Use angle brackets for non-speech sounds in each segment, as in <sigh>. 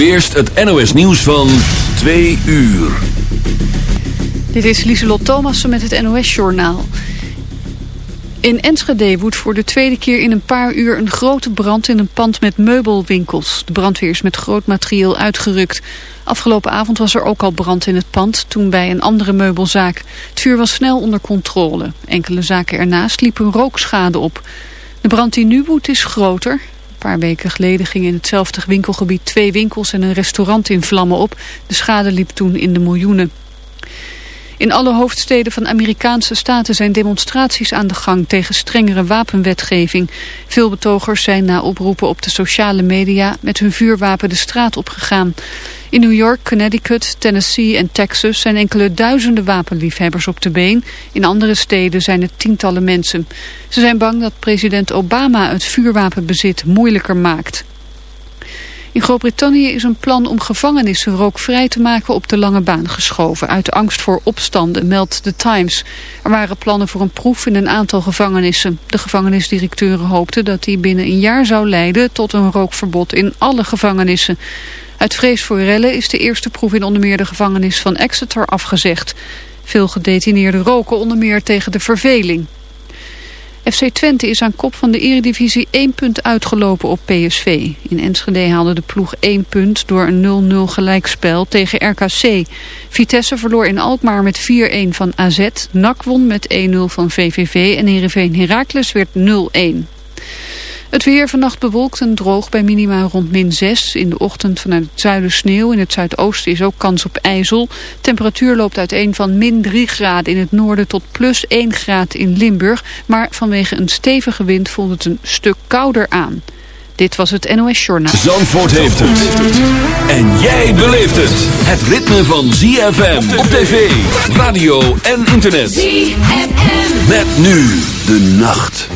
Eerst het NOS nieuws van 2 uur. Dit is Lieselot Thomassen met het NOS-journaal. In Enschede woedt voor de tweede keer in een paar uur een grote brand in een pand met meubelwinkels. De brandweer is met groot materieel uitgerukt. Afgelopen avond was er ook al brand in het pand, toen bij een andere meubelzaak. Het vuur was snel onder controle. Enkele zaken ernaast liepen rookschade op. De brand die nu woedt is groter paar weken geleden gingen in hetzelfde winkelgebied twee winkels en een restaurant in vlammen op. De schade liep toen in de miljoenen. In alle hoofdsteden van Amerikaanse staten zijn demonstraties aan de gang tegen strengere wapenwetgeving. Veel betogers zijn na oproepen op de sociale media met hun vuurwapen de straat opgegaan. In New York, Connecticut, Tennessee en Texas zijn enkele duizenden wapenliefhebbers op de been. In andere steden zijn het tientallen mensen. Ze zijn bang dat president Obama het vuurwapenbezit moeilijker maakt. In Groot-Brittannië is een plan om gevangenissen rookvrij te maken op de lange baan geschoven. Uit angst voor opstanden, meldt The Times. Er waren plannen voor een proef in een aantal gevangenissen. De gevangenisdirecteuren hoopten dat die binnen een jaar zou leiden tot een rookverbod in alle gevangenissen. Uit vrees voor rellen is de eerste proef in onder meer de gevangenis van Exeter afgezegd. Veel gedetineerden roken onder meer tegen de verveling. FC Twente is aan kop van de eredivisie 1 punt uitgelopen op PSV. In Enschede haalde de ploeg 1 punt door een 0-0 gelijkspel tegen RKC. Vitesse verloor in Alkmaar met 4-1 van AZ. NAC won met 1-0 van VVV en Heerenveen Heracles werd 0-1. Het weer vannacht bewolkt en droog bij minima rond min 6. In de ochtend vanuit het zuiden sneeuw. In het zuidoosten is ook kans op ijzel. Temperatuur loopt uiteen van min 3 graden in het noorden tot plus 1 graad in Limburg. Maar vanwege een stevige wind voelt het een stuk kouder aan. Dit was het NOS Journaal. Zandvoort heeft het. En jij beleeft het. Het ritme van ZFM op tv, radio en internet. ZFM. Met nu de nacht.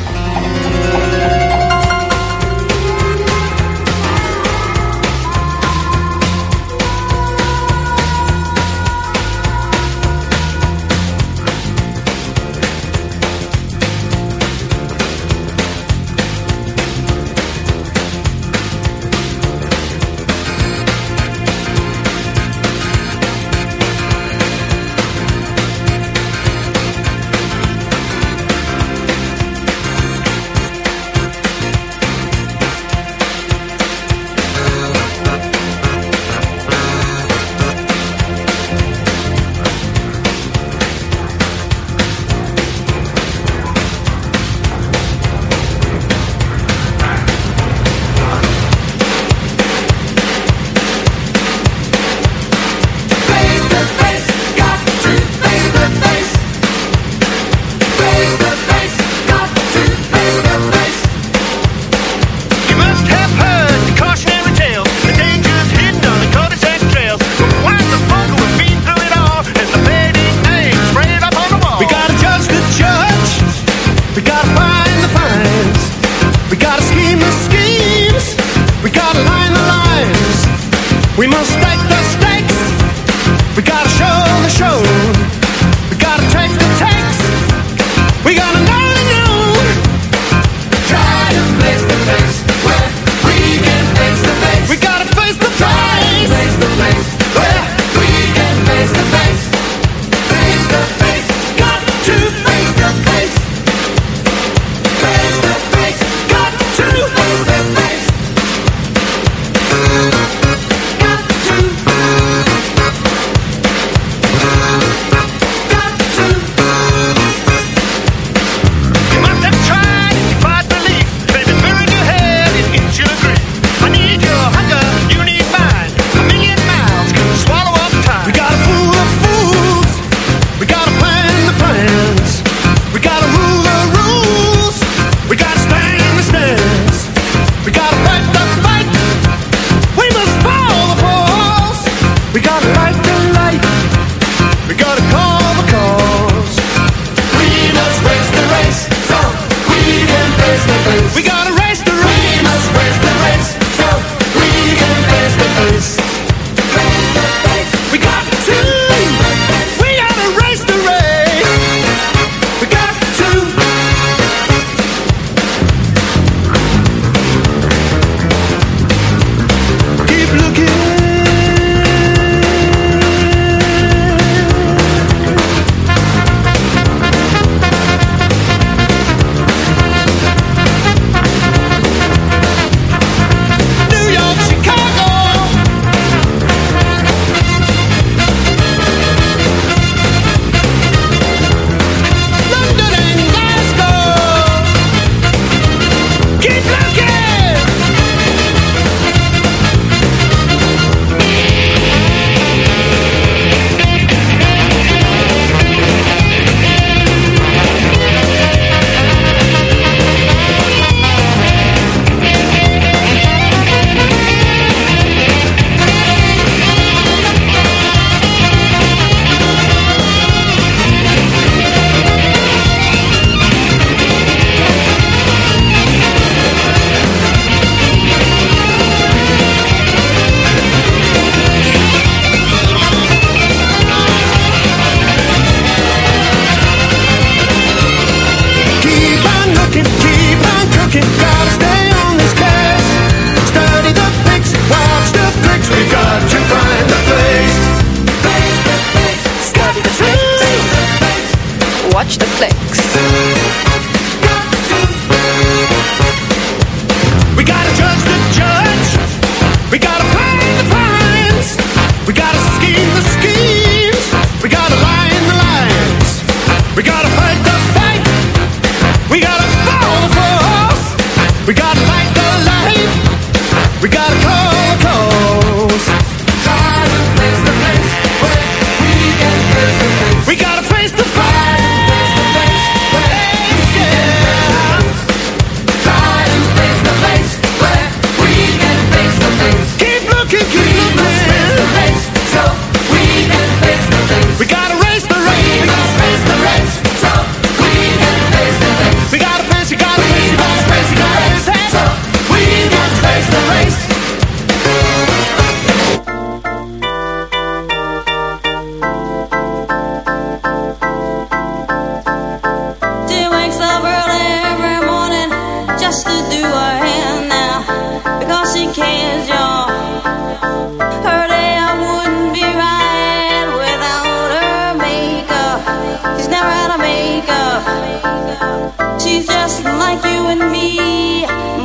like you and me.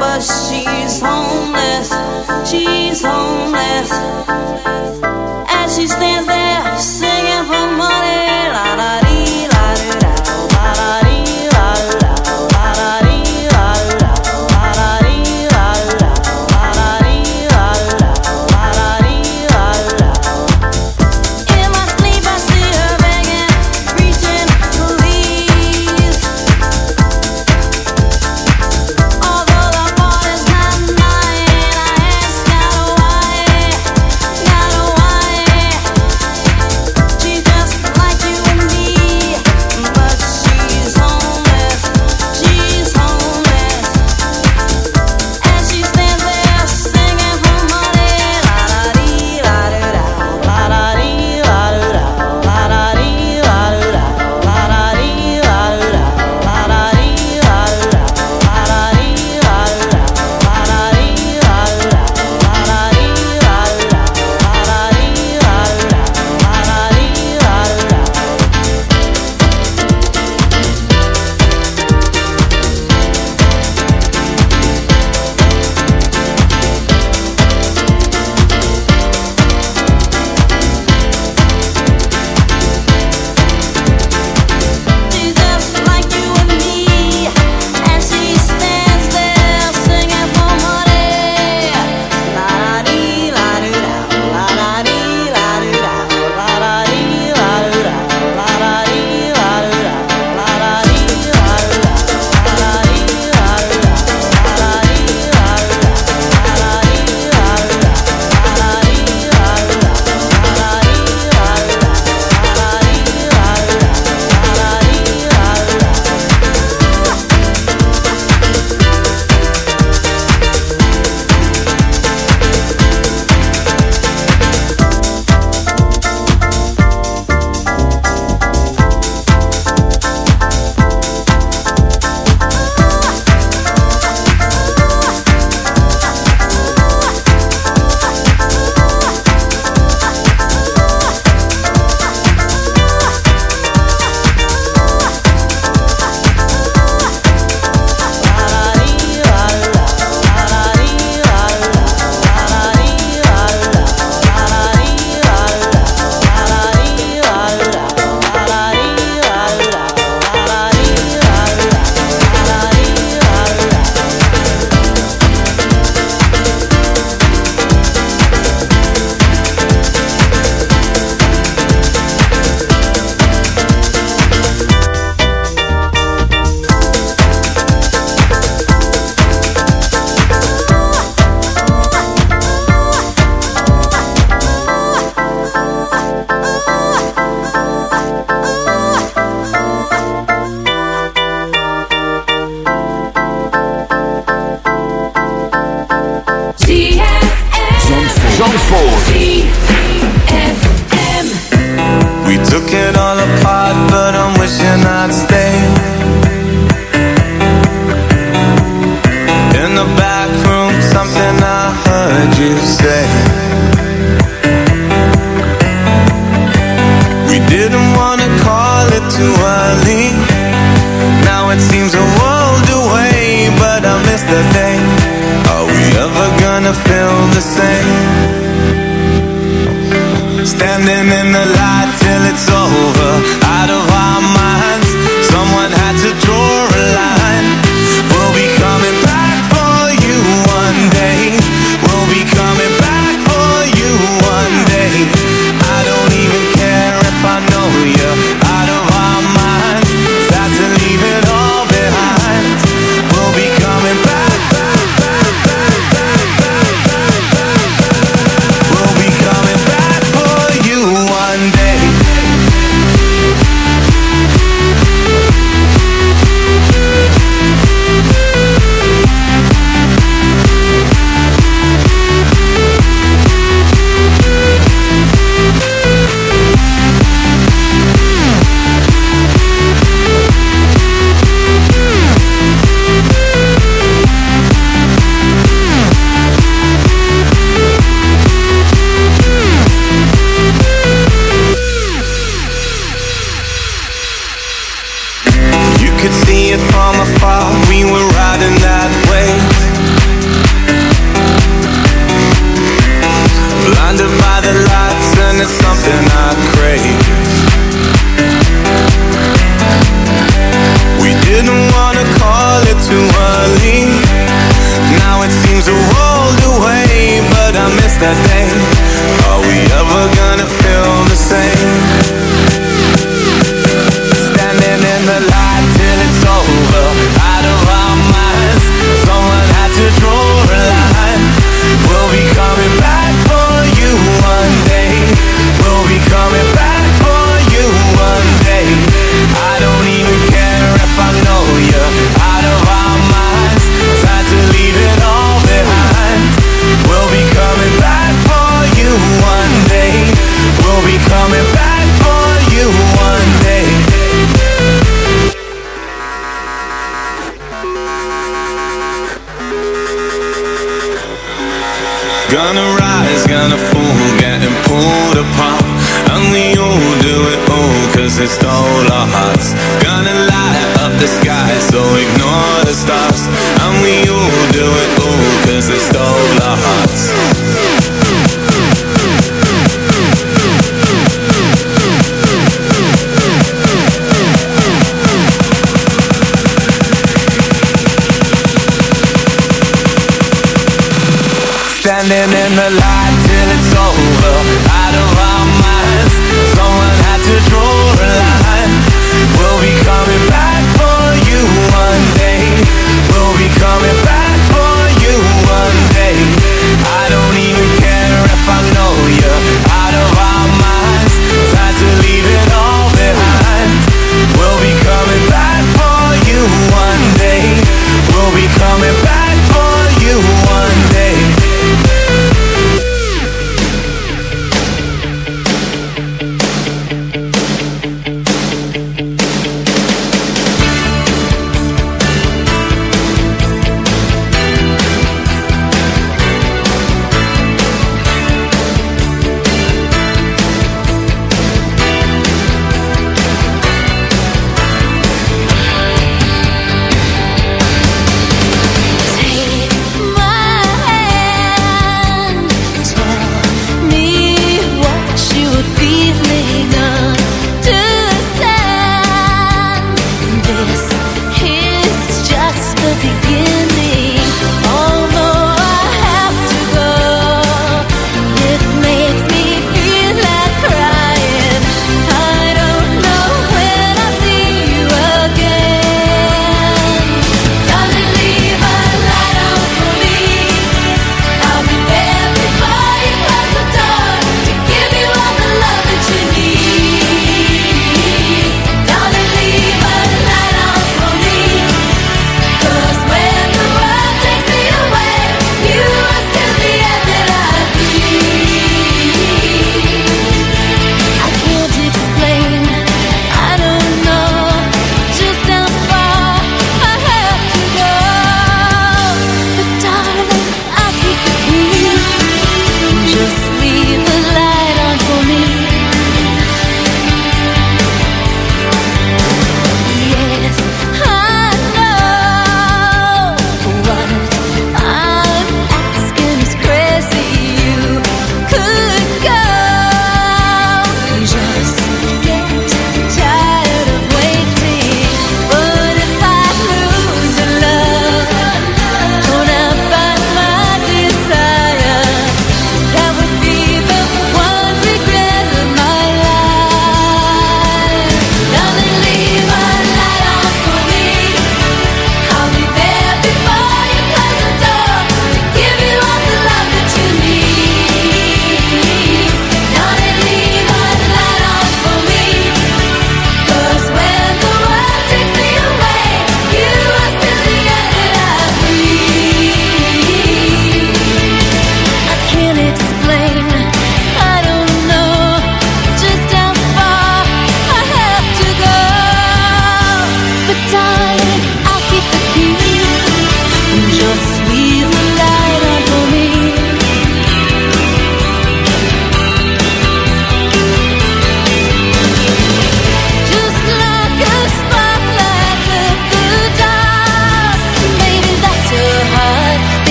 But she's homeless, she's homeless. As she stands there singing for money, la dee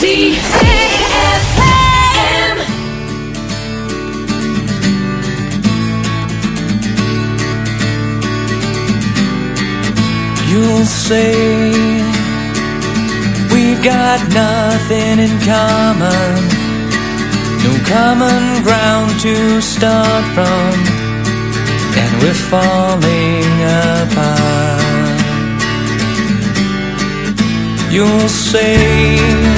You'll say we've got nothing in common, no common ground to start from, and we're falling apart. You'll say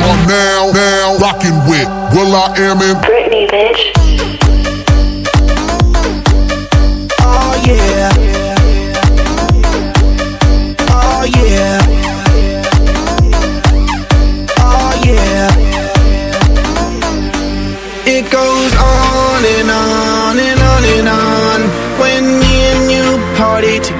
You are now, now rocking with will.i.am in Britney, bitch. Oh yeah. Oh yeah. Oh yeah. It goes on and on and on and on when me and you party together.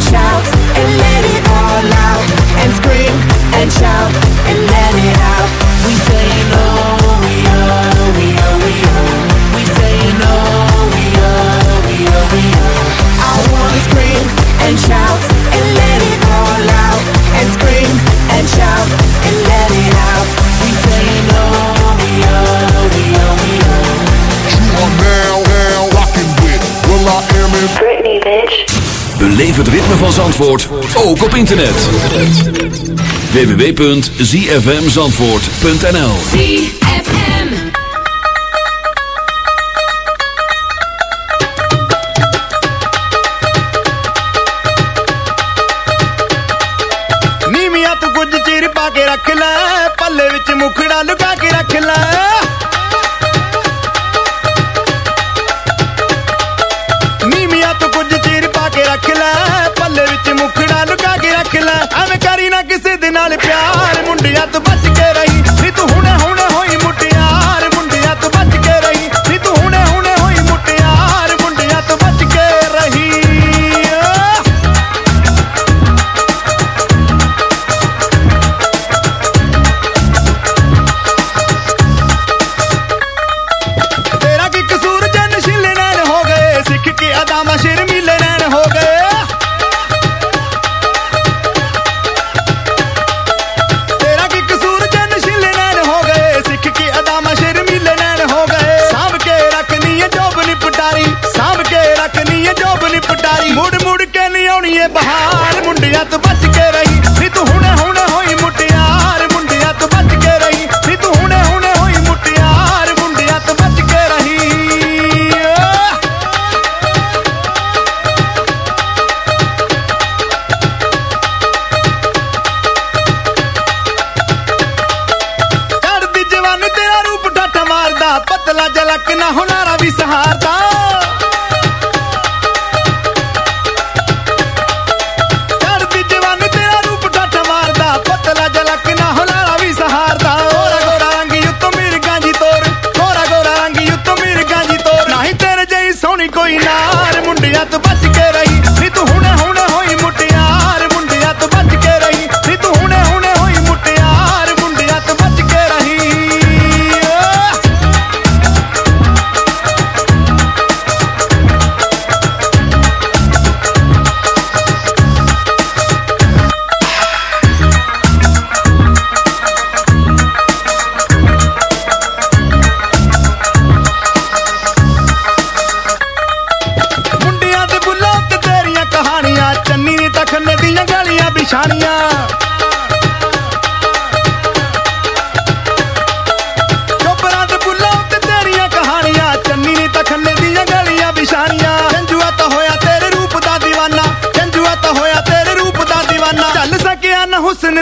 scream Beleef het ritme van Zandvoort, ook op internet. www.zfmzandvoort.nl ZFM. ਨੀਵੀਆਂ ਤੂੰ ਕੁਝ ਚਿਰ ਪਾ ਕੇ ਰੱਖ ਲੈ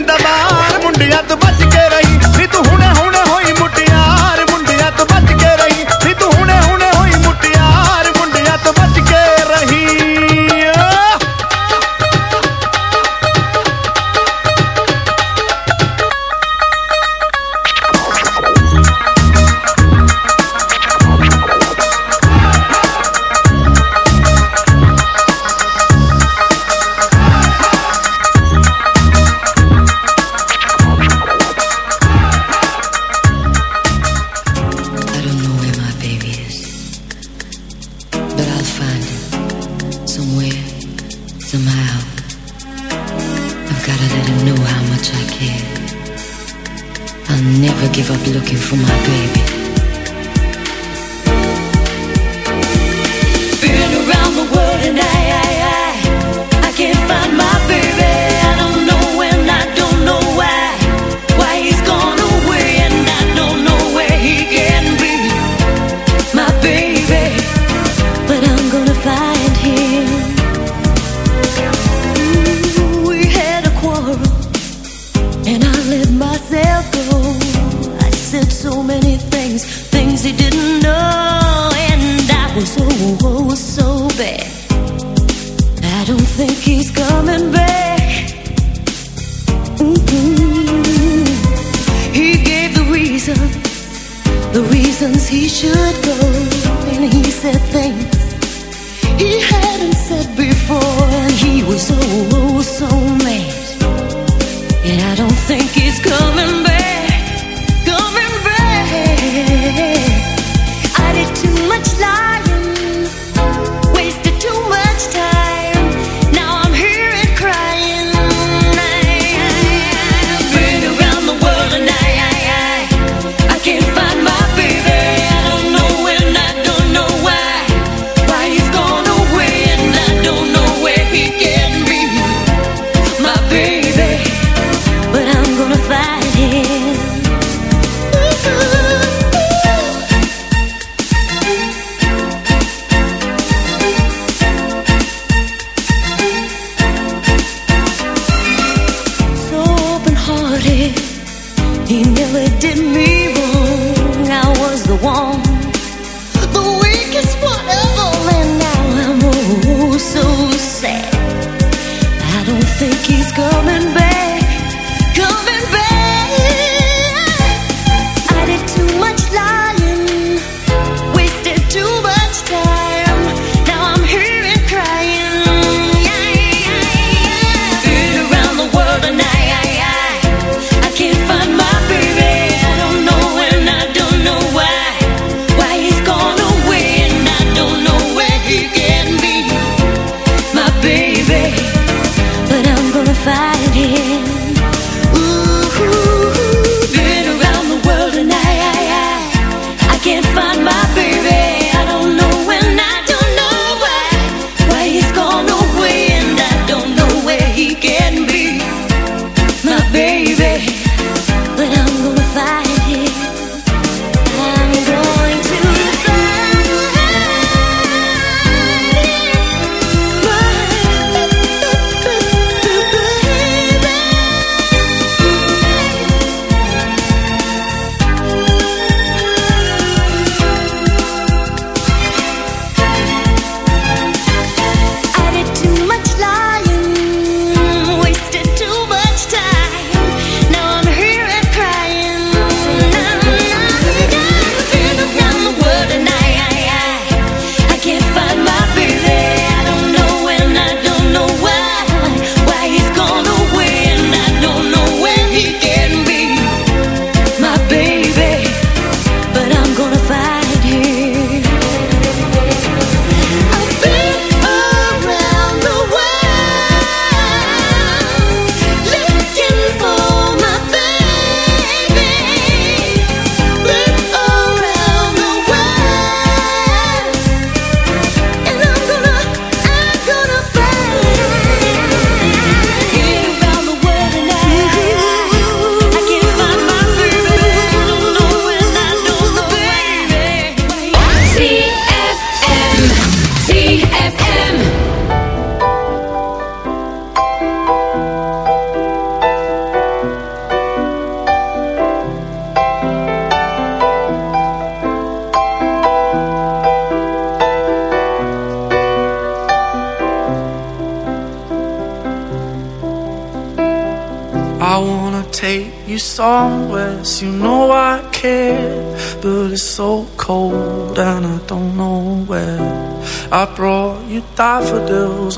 in the bar.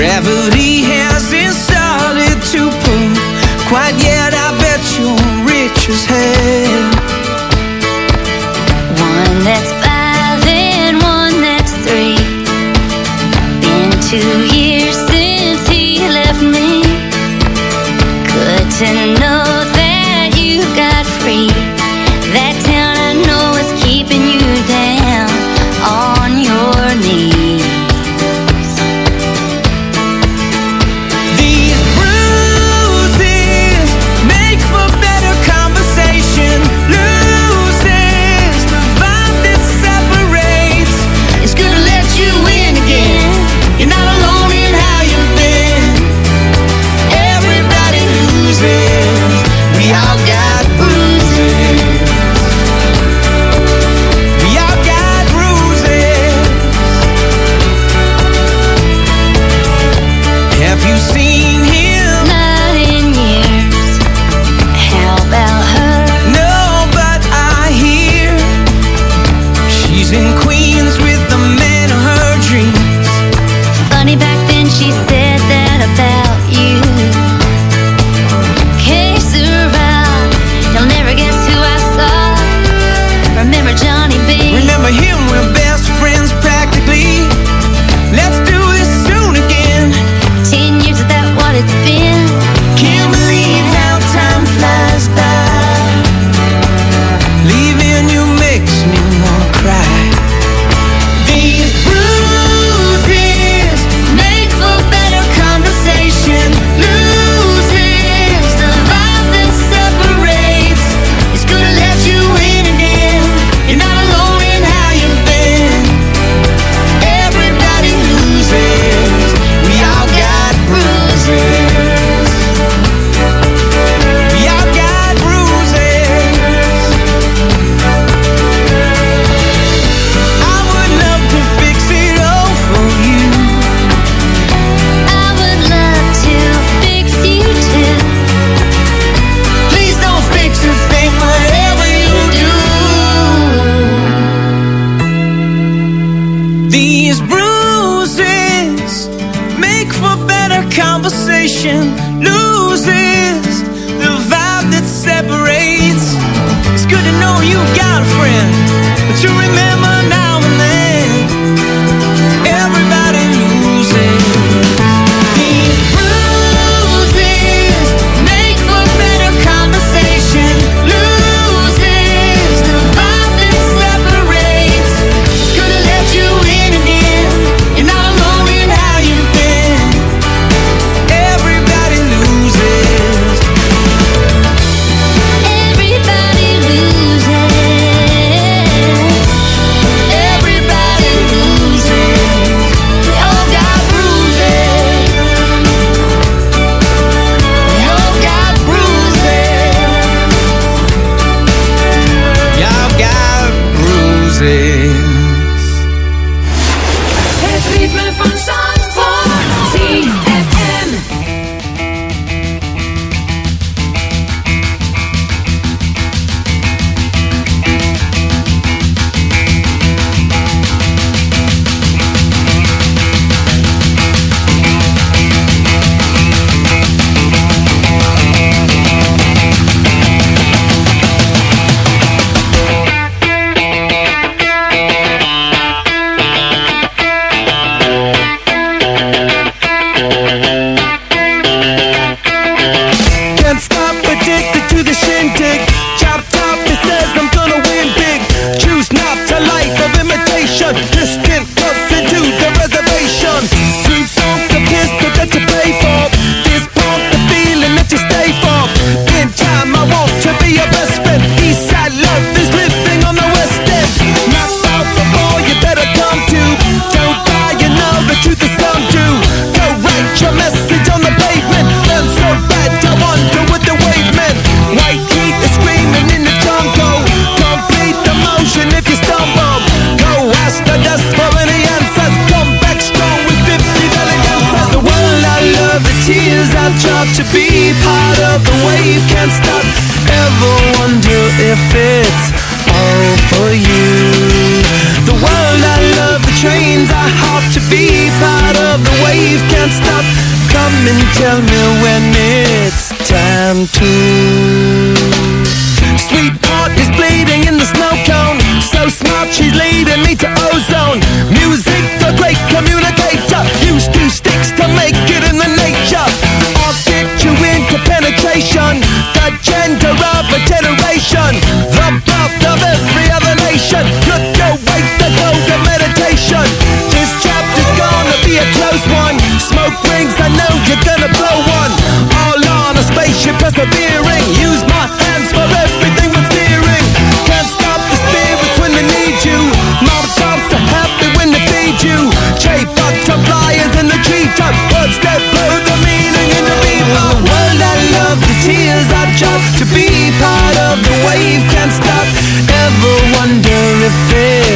Gravity hasn't started to pull quite yet. I bet you're rich as hell. One that's five and one that's three. Been two years since he left me. Good to know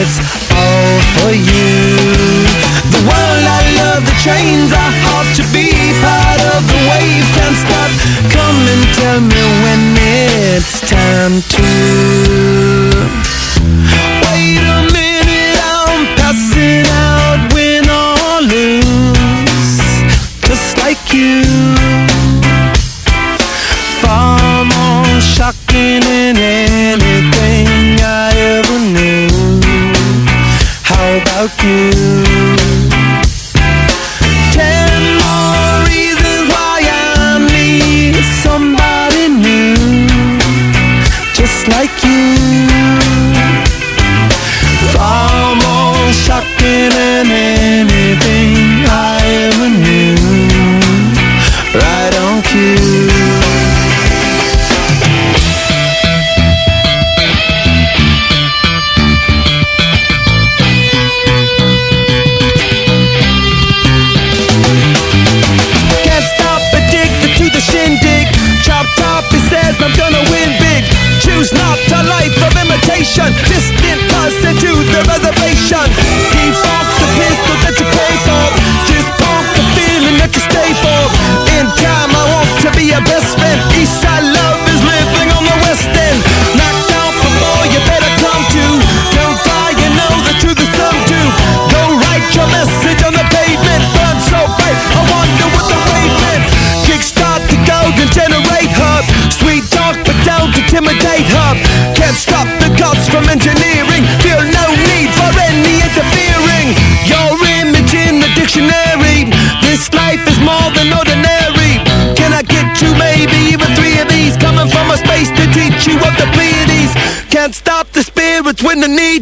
it's all for you. The world I love, the trains are hard to be part of. The wave can't stop. Come and tell me when it's time to.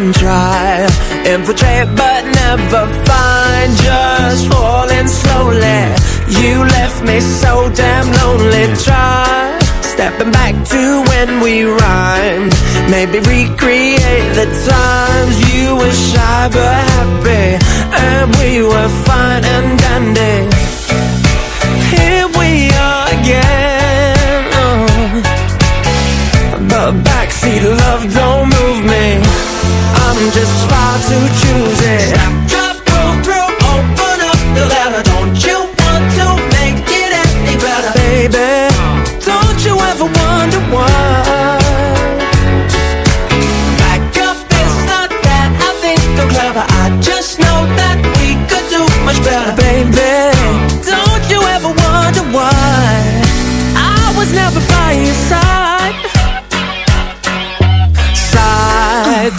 run infiltrate but never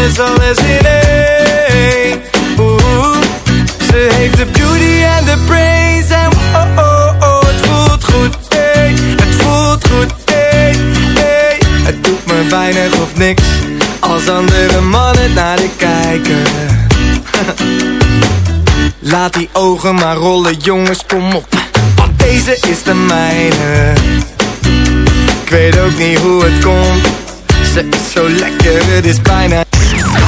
Alles, alles, in één Ze heeft de beauty en de brains En oh, oh, oh, het voelt goed, hey Het voelt goed, hey, hey Het doet me weinig of niks Als andere mannen naar de kijken <laughs> Laat die ogen maar rollen, jongens, kom op. Want deze is de mijne. Ik weet ook niet hoe het komt. Ze is zo lekker, het is bijna...